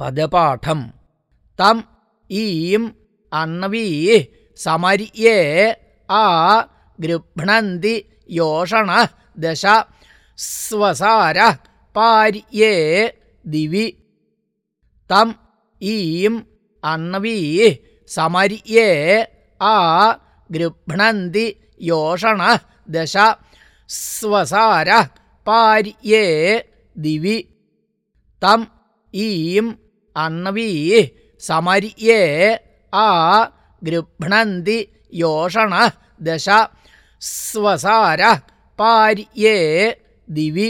പദപാഠം. തം ഈം അണ്ണവീ സമര്യേ ആ ഗൃഭ്ണന്തി യോഷണ ദശ സ്വസാര പാര്യേ ദിവി. തം ഈം അണ്ണവീ സമര്യേ ആ ഗൃഭ്ണന്തി യോഷണ ദശ സ്വസാര പാര്യേ ദിവി. തം ഈം അണ്ണവീ സമര്യേ ആ ഗൃഭ്ണന്തി യോഷണ ദശ സ്വസാര പാര്യേ ദിവി